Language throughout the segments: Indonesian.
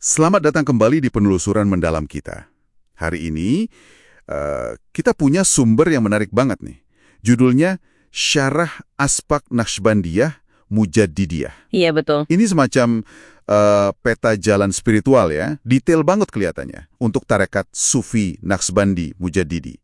Selamat datang kembali di penelusuran mendalam kita. Hari ini eh, kita punya sumber yang menarik banget nih. Judulnya Syarah Aspak Naqsbandiyah Mujaddidiyah. Iya betul. Ini semacam eh, peta jalan spiritual ya, detail banget kelihatannya untuk tarekat Sufi Naqsbandi Mujaddidi.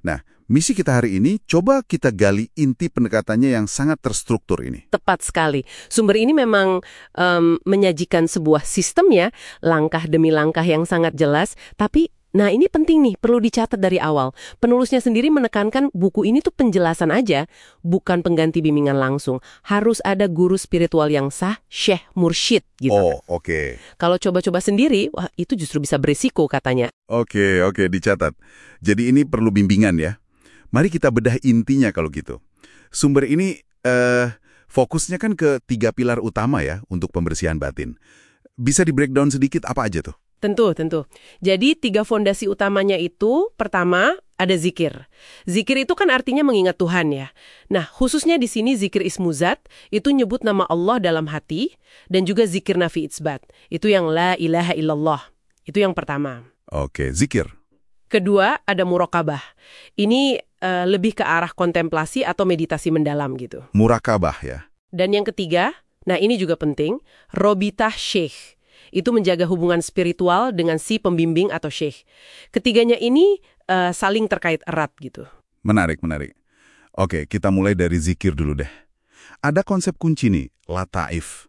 Nah, misi kita hari ini coba kita gali inti pendekatannya yang sangat terstruktur ini. Tepat sekali. Sumber ini memang em, menyajikan sebuah sistem ya, langkah demi langkah yang sangat jelas, tapi Nah ini penting nih, perlu dicatat dari awal. Penulisnya sendiri menekankan buku ini tuh penjelasan aja, bukan pengganti bimbingan langsung. Harus ada guru spiritual yang sah, syekh mursyid gitu. Oh, oke. Kalau coba-coba sendiri, wah itu justru bisa berisiko katanya. Oke, oke, dicatat. Jadi ini perlu bimbingan ya. Mari kita bedah intinya kalau gitu. Sumber ini eh fokusnya kan ke tiga pilar utama ya untuk pembersihan batin. Bisa di breakdown sedikit apa aja tuh? Tentu, tentu. Jadi tiga fondasi utamanya itu, pertama ada zikir. Zikir itu kan artinya mengingat Tuhan ya. Nah, khususnya di sini zikir ismuzat itu nyebut nama Allah dalam hati dan juga zikir nafi itsbat. Itu yang la ilaha illallah. Itu yang pertama. Oke, zikir. Kedua ada murokabah. Ini eh, lebih ke arah kontemplasi atau meditasi mendalam gitu. Murakabah ya. Dan yang ketiga, nah ini juga penting, robitah syekh. Itu menjaga hubungan spiritual dengan si pembimbing atau syekh. Ketiganya ini eh, saling terkait erat gitu. Menarik, menarik. Oke, kita mulai dari zikir dulu deh. Ada konsep kunci nih, lataif.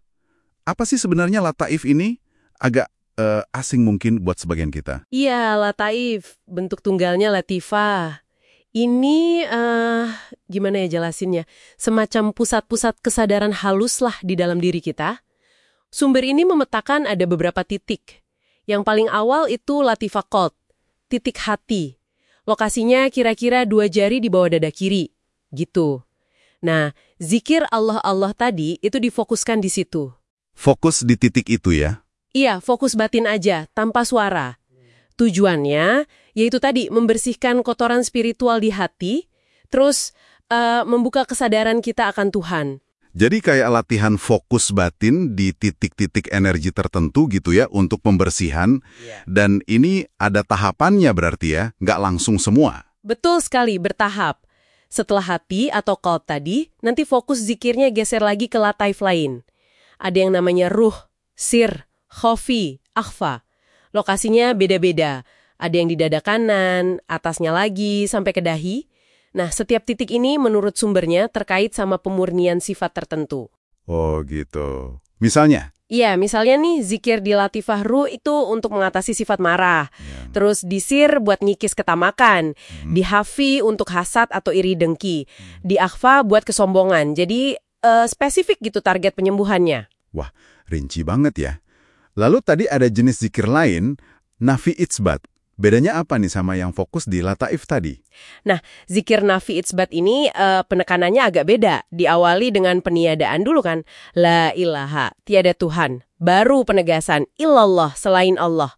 Apa sih sebenarnya lataif ini? Agak eh, asing mungkin buat sebagian kita. Iya, lataif. Bentuk tunggalnya latifah. Ini, eh gimana ya jelasinnya? Semacam pusat-pusat kesadaran halus lah di dalam diri kita. Sumber ini memetakan ada beberapa titik. Yang paling awal itu latifah qalb, titik hati. Lokasinya kira-kira dua jari di bawah dada kiri. Gitu. Nah, zikir Allah-Allah tadi itu difokuskan di situ. Fokus di titik itu ya. Iya, fokus batin aja, tanpa suara. Tujuannya yaitu tadi membersihkan kotoran spiritual di hati, terus eh, membuka kesadaran kita akan Tuhan. Jadi kayak latihan fokus batin di titik-titik energi tertentu gitu ya untuk pembersihan. Dan ini ada tahapannya berarti ya, nggak langsung semua. Betul sekali, bertahap. Setelah hati atau qalb tadi, nanti fokus zikirnya geser lagi ke lataif lain. Ada yang namanya ruh, sir, khofi, akhfa. Lokasinya beda-beda. Ada yang di dada kanan, atasnya lagi, sampai ke dahi. Nah, setiap titik ini menurut sumbernya terkait sama pemurnian sifat tertentu. Oh gitu. Misalnya? Iya, misalnya nih zikir di latifah ruh itu untuk mengatasi sifat marah. Ya. Terus di sir buat ngikis ketamakan. Di hafi untuk hasad atau iri dengki. Di akhfa buat kesombongan. Jadi eh, spesifik gitu target penyembuhannya. Wah, rinci banget ya. Lalu tadi ada jenis zikir lain, nafi itsbat. Bedanya apa nih sama yang fokus di lataif tadi? Nah, zikir nafi itsbat ini eh, penekanannya agak beda. Diawali dengan peniadaan dulu kan. La ilaha, tiada Tuhan. Baru penegasan, illallah, selain Allah.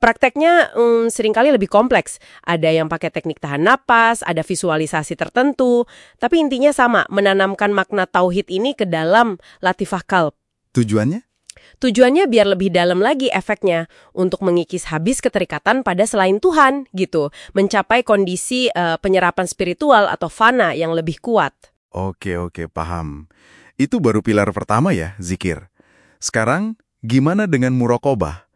Prakteknya hmm, sering kali lebih kompleks. Ada yang pakai teknik tahan napas, ada visualisasi tertentu. Tapi intinya sama, menanamkan makna tauhid ini ke dalam latifah kalb. Tujuannya? Tujuannya biar lebih dalam lagi efeknya untuk mengikis habis keterikatan pada selain Tuhan gitu, mencapai kondisi eh, penyerapan spiritual atau fana yang lebih kuat. Oke, oke, paham. Itu baru pilar pertama ya, zikir. Sekarang, gimana dengan murokobah?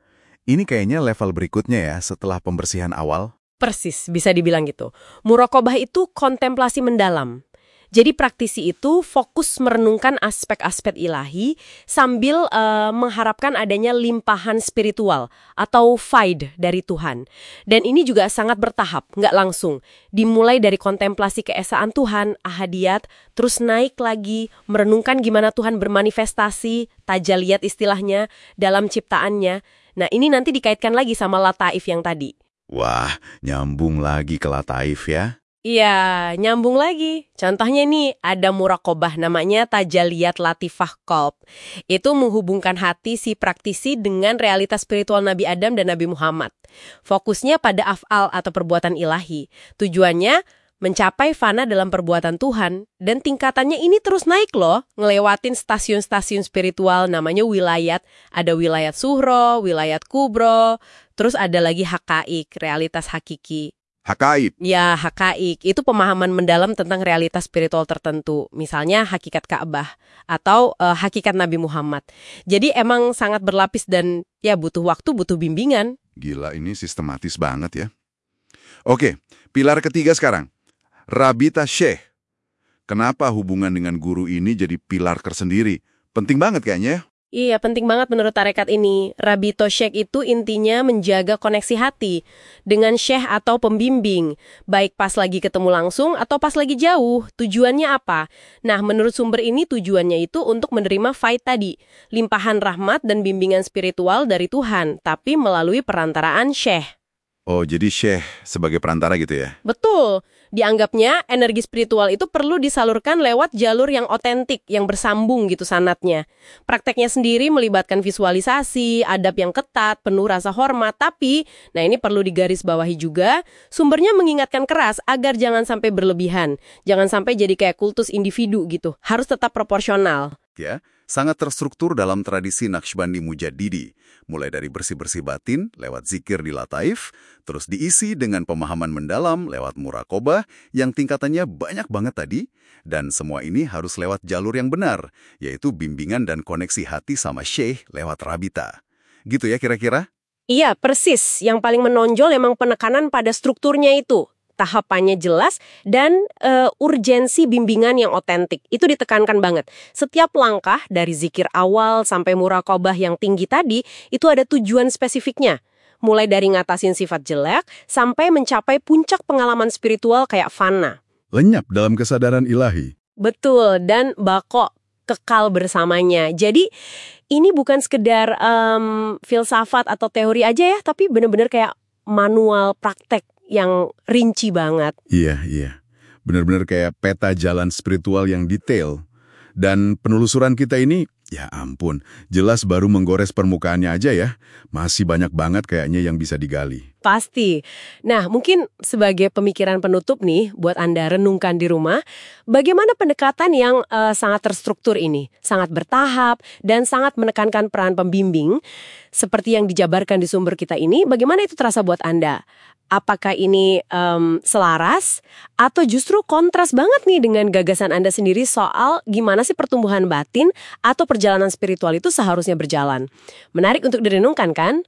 Ini kayaknya level berikutnya ya setelah pembersihan awal. Persis, bisa dibilang gitu. Murokobah itu kontemplasi mendalam. Jadi praktisi itu fokus merenungkan aspek-aspek ilahi sambil eh, mengharapkan adanya limpahan spiritual atau faid dari Tuhan. Dan ini juga sangat bertahap, nggak langsung. Dimulai dari kontemplasi keesaan Tuhan, ahadiyat, terus naik lagi, merenungkan gimana Tuhan bermanifestasi, tajaliyat istilahnya, dalam ciptaannya. Nah ini nanti dikaitkan lagi sama lataif yang tadi. Wah, nyambung lagi ke lataif ya. Iya, nyambung lagi. Contohnya nih, ada murakobah namanya Tajaliyat Latifah Kolb. Itu menghubungkan hati si praktisi dengan realitas spiritual Nabi Adam dan Nabi Muhammad. Fokusnya pada af'al atau perbuatan ilahi. Tujuannya mencapai fana dalam perbuatan Tuhan, dan tingkatannya ini terus naik loh, ngelewatin stasiun-stasiun spiritual namanya wilayat. Ada wilayat suhro, wilayat kubro, terus ada lagi hakaik, realitas hakiki. Hakaib. Ya, hakaik itu pemahaman mendalam tentang realitas spiritual tertentu, misalnya hakikat Ka'bah atau eh, hakikat Nabi Muhammad. Jadi emang sangat berlapis dan ya butuh waktu, butuh bimbingan. Gila, ini sistematis banget ya. Oke, pilar ketiga sekarang. Rabita Syekh. Kenapa hubungan dengan guru ini jadi pilar tersendiri? Penting banget kayaknya ya. Iya, penting banget menurut tarekat ini. Rabito Syekh itu intinya menjaga koneksi hati dengan syekh atau pembimbing, baik pas lagi ketemu langsung atau pas lagi jauh. Tujuannya apa? Nah, menurut sumber ini tujuannya itu untuk menerima faid tadi, limpahan rahmat dan bimbingan spiritual dari Tuhan, tapi melalui perantaraan syekh. Oh, jadi Syekh sebagai perantara gitu ya? Betul. Dianggapnya energi spiritual itu perlu disalurkan lewat jalur yang otentik, yang bersambung gitu sanatnya. Prakteknya sendiri melibatkan visualisasi, adab yang ketat, penuh rasa hormat, tapi, nah ini perlu digarisbawahi juga, sumbernya mengingatkan keras agar jangan sampai berlebihan. Jangan sampai jadi kayak kultus individu gitu. Harus tetap proporsional. Ya, sangat terstruktur dalam tradisi Naqshbandi Mujaddidi, mulai dari bersih-bersih batin lewat zikir di lataif, terus diisi dengan pemahaman mendalam lewat murakobah yang tingkatannya banyak banget tadi, dan semua ini harus lewat jalur yang benar, yaitu bimbingan dan koneksi hati sama syekh lewat rabita. Gitu ya kira-kira? Iya, persis. Yang paling menonjol emang penekanan pada strukturnya itu. Tahapannya jelas dan eh, urgensi bimbingan yang otentik. Itu ditekankan banget. Setiap langkah dari zikir awal sampai murakobah yang tinggi tadi, itu ada tujuan spesifiknya. Mulai dari ngatasin sifat jelek, sampai mencapai puncak pengalaman spiritual kayak fana. Lenyap dalam kesadaran ilahi. Betul, dan bako kekal bersamanya. Jadi ini bukan sekedar em, filsafat atau teori aja ya, tapi bener-bener kayak manual praktek yang rinci banget. Iya, iya. Benar-benar kayak peta jalan spiritual yang detail. Dan penelusuran kita ini, ya ampun, jelas baru menggores permukaannya aja ya. Masih banyak banget kayaknya yang bisa digali. Pasti. Nah, mungkin sebagai pemikiran penutup nih, buat Anda renungkan di rumah, bagaimana pendekatan yang eh, sangat terstruktur ini, sangat bertahap, dan sangat menekankan peran pembimbing, seperti yang dijabarkan di sumber kita ini, bagaimana itu terasa buat Anda? Apakah ini em, selaras, atau justru kontras banget nih dengan gagasan Anda sendiri soal gimana sih pertumbuhan batin atau perjalanan spiritual itu seharusnya berjalan? Menarik untuk direnungkan kan?